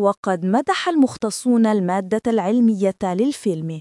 وقد مدح المختصون المادة العلمية للفيلم.